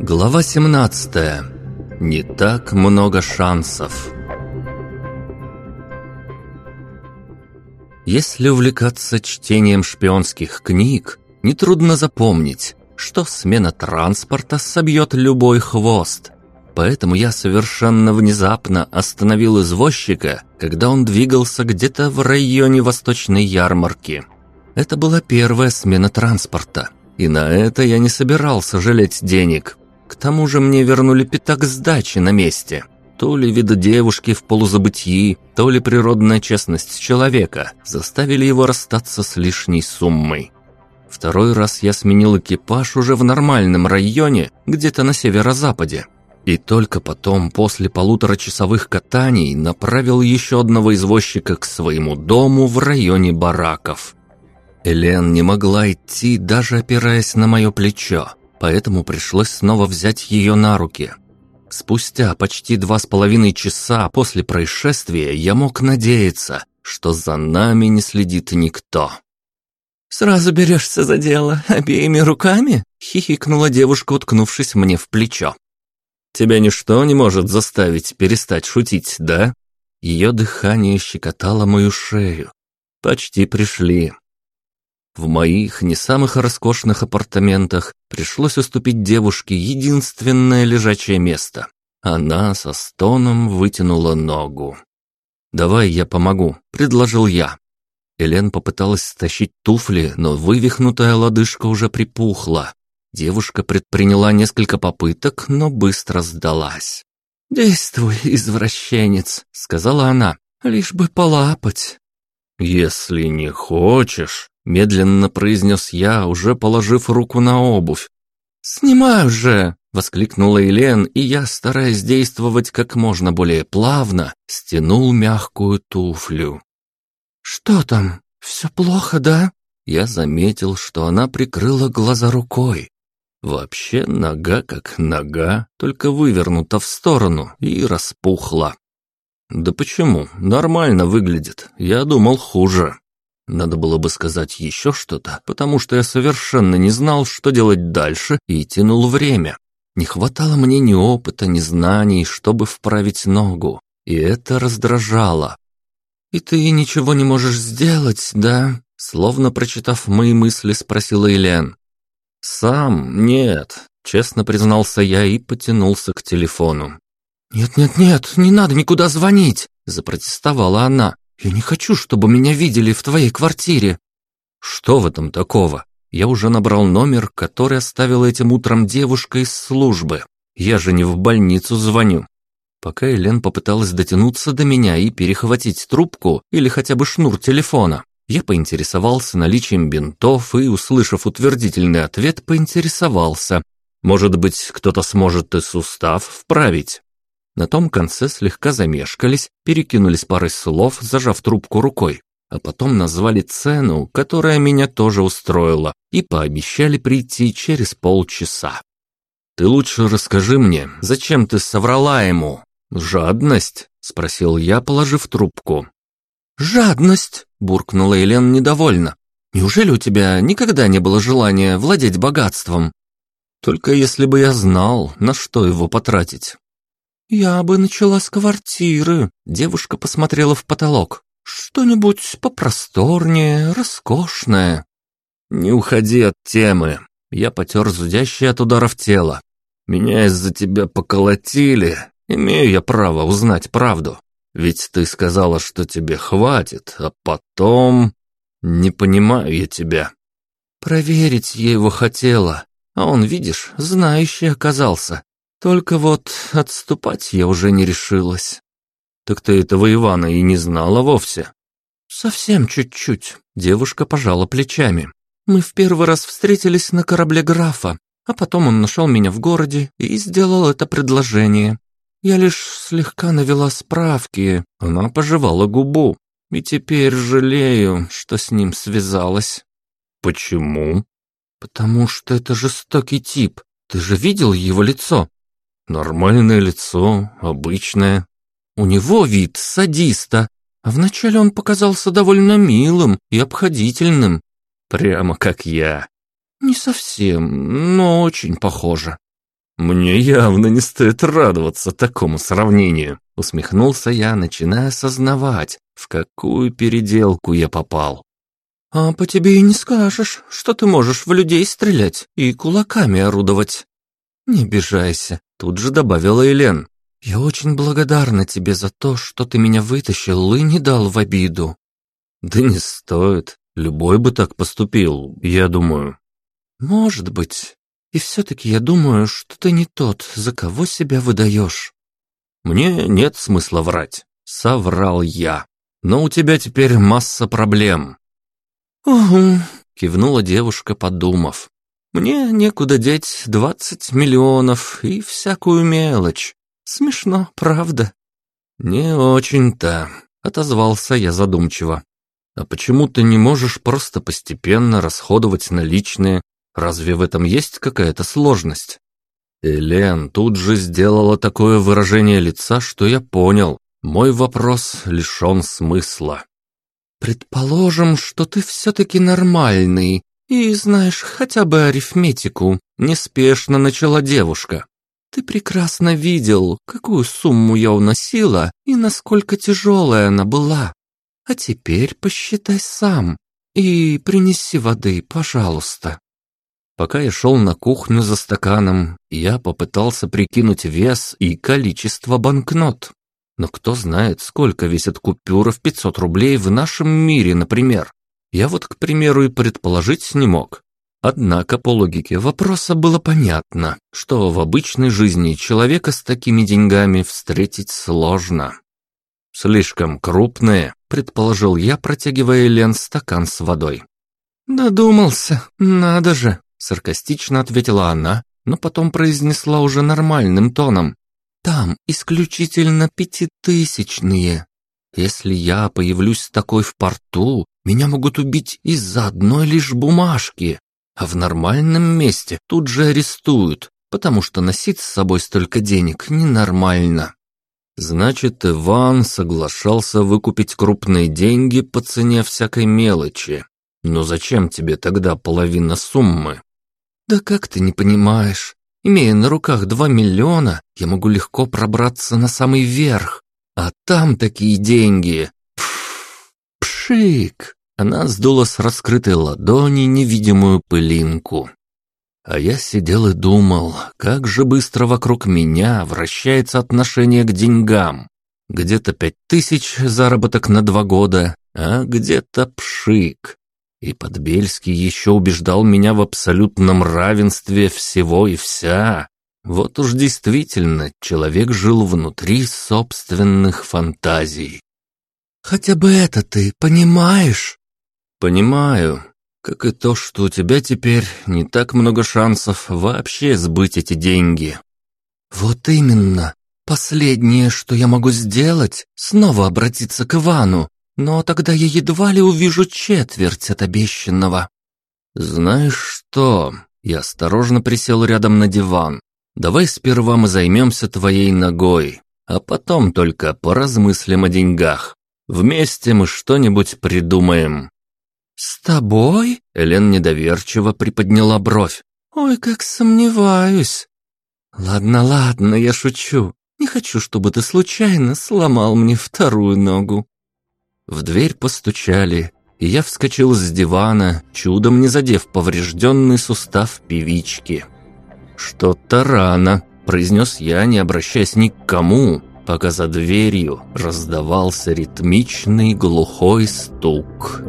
Глава 17. Не так много шансов. Если увлекаться чтением шпионских книг, нетрудно запомнить, что смена транспорта собьет любой хвост. Поэтому я совершенно внезапно остановил извозчика, когда он двигался где-то в районе Восточной ярмарки. Это была первая смена транспорта, и на это я не собирался жалеть денег. К тому же мне вернули пятак сдачи на месте. То ли вида девушки в полузабытии, то ли природная честность человека заставили его расстаться с лишней суммой. Второй раз я сменил экипаж уже в нормальном районе, где-то на северо-западе. И только потом, после полуторачасовых катаний, направил еще одного извозчика к своему дому в районе бараков. Элен не могла идти, даже опираясь на мое плечо поэтому пришлось снова взять ее на руки. Спустя почти два с половиной часа после происшествия я мог надеяться, что за нами не следит никто. «Сразу берешься за дело обеими руками?» — хихикнула девушка, уткнувшись мне в плечо. «Тебя ничто не может заставить перестать шутить, да?» Ее дыхание щекотало мою шею. «Почти пришли. В моих не самых роскошных апартаментах пришлось уступить девушке единственное лежачее место. Она со стоном вытянула ногу. «Давай я помогу», — предложил я. Элен попыталась стащить туфли, но вывихнутая лодыжка уже припухла. Девушка предприняла несколько попыток, но быстро сдалась. «Действуй, извращенец», — сказала она, — «лишь бы полапать». «Если не хочешь», Медленно произнес я, уже положив руку на обувь. «Снимай уже!» — воскликнула Елен, и я, стараясь действовать как можно более плавно, стянул мягкую туфлю. «Что там? Все плохо, да?» Я заметил, что она прикрыла глаза рукой. Вообще нога как нога, только вывернута в сторону и распухла. Да почему? Нормально выглядит. Я думал хуже. Надо было бы сказать еще что-то, потому что я совершенно не знал, что делать дальше, и тянул время. Не хватало мне ни опыта, ни знаний, чтобы вправить ногу, и это раздражало. «И ты ничего не можешь сделать, да?» Словно прочитав мои мысли, спросила Елен. «Сам нет», — честно признался я и потянулся к телефону. «Нет-нет-нет, не надо никуда звонить!» — запротестовала она. «Я не хочу, чтобы меня видели в твоей квартире». «Что в этом такого? Я уже набрал номер, который оставила этим утром девушка из службы. Я же не в больницу звоню». Пока Элен попыталась дотянуться до меня и перехватить трубку или хотя бы шнур телефона, я поинтересовался наличием бинтов и, услышав утвердительный ответ, поинтересовался. «Может быть, кто-то сможет и сустав вправить?» На том конце слегка замешкались, перекинулись парой слов, зажав трубку рукой, а потом назвали цену, которая меня тоже устроила, и пообещали прийти через полчаса. «Ты лучше расскажи мне, зачем ты соврала ему?» «Жадность?» — спросил я, положив трубку. «Жадность!» — буркнула Елена недовольно. «Неужели у тебя никогда не было желания владеть богатством?» «Только если бы я знал, на что его потратить». «Я бы начала с квартиры», — девушка посмотрела в потолок. «Что-нибудь попросторнее, роскошное». «Не уходи от темы». Я потер зудящее от ударов тело. «Меня из-за тебя поколотили. Имею я право узнать правду. Ведь ты сказала, что тебе хватит, а потом... Не понимаю я тебя». «Проверить я его хотела, а он, видишь, знающий оказался. Только вот отступать я уже не решилась. Так ты этого Ивана и не знала вовсе? Совсем чуть-чуть. Девушка пожала плечами. Мы в первый раз встретились на корабле графа, а потом он нашел меня в городе и сделал это предложение. Я лишь слегка навела справки, она пожевала губу, и теперь жалею, что с ним связалась. Почему? Потому что это жестокий тип. Ты же видел его лицо? Нормальное лицо, обычное. У него вид садиста, а вначале он показался довольно милым и обходительным. Прямо как я. Не совсем, но очень похоже. Мне явно не стоит радоваться такому сравнению, усмехнулся я, начиная осознавать, в какую переделку я попал. А по тебе и не скажешь, что ты можешь в людей стрелять и кулаками орудовать. Не обижайся, тут же добавила Елен. Я очень благодарна тебе за то, что ты меня вытащил и не дал в обиду. Да не стоит. Любой бы так поступил, я думаю. Может быть. И все-таки я думаю, что ты не тот, за кого себя выдаешь. Мне нет смысла врать. Соврал я. Но у тебя теперь масса проблем. «Угу», — кивнула девушка, подумав. «Мне некуда деть двадцать миллионов и всякую мелочь. Смешно, правда?» «Не очень-то», — отозвался я задумчиво. «А почему ты не можешь просто постепенно расходовать наличные? Разве в этом есть какая-то сложность?» Элен тут же сделала такое выражение лица, что я понял. Мой вопрос лишен смысла. «Предположим, что ты все-таки нормальный и знаешь хотя бы арифметику», — неспешно начала девушка. «Ты прекрасно видел, какую сумму я уносила и насколько тяжелая она была. А теперь посчитай сам и принеси воды, пожалуйста». Пока я шел на кухню за стаканом, я попытался прикинуть вес и количество банкнот. Но кто знает, сколько весят купюры в 500 рублей в нашем мире, например. Я вот, к примеру, и предположить не мог. Однако по логике вопроса было понятно, что в обычной жизни человека с такими деньгами встретить сложно. «Слишком крупные», — предположил я, протягивая Лен стакан с водой. «Додумался, надо же», — саркастично ответила она, но потом произнесла уже нормальным тоном. Там исключительно пятитысячные. Если я появлюсь такой в порту, меня могут убить из-за одной лишь бумажки. А в нормальном месте тут же арестуют, потому что носить с собой столько денег ненормально. Значит, Иван соглашался выкупить крупные деньги по цене всякой мелочи. Но зачем тебе тогда половина суммы? Да как ты не понимаешь? Имея на руках два миллиона, я могу легко пробраться на самый верх. А там такие деньги. Пшик. Она сдула с раскрытой ладони невидимую пылинку. А я сидел и думал, как же быстро вокруг меня вращается отношение к деньгам. Где-то пять тысяч заработок на два года, а где-то пшик. И Подбельский еще убеждал меня в абсолютном равенстве всего и вся. Вот уж действительно, человек жил внутри собственных фантазий. «Хотя бы это ты понимаешь?» «Понимаю. Как и то, что у тебя теперь не так много шансов вообще сбыть эти деньги». «Вот именно. Последнее, что я могу сделать, снова обратиться к Ивану но тогда я едва ли увижу четверть от обещанного. Знаешь что? Я осторожно присел рядом на диван. Давай сперва мы займемся твоей ногой, а потом только поразмыслим о деньгах. Вместе мы что-нибудь придумаем. С тобой? Элен недоверчиво приподняла бровь. Ой, как сомневаюсь. Ладно, ладно, я шучу. Не хочу, чтобы ты случайно сломал мне вторую ногу. В дверь постучали, и я вскочил с дивана, чудом не задев поврежденный сустав певички. «Что-то рано», – произнес я, не обращаясь ни к кому, пока за дверью раздавался ритмичный глухой стук.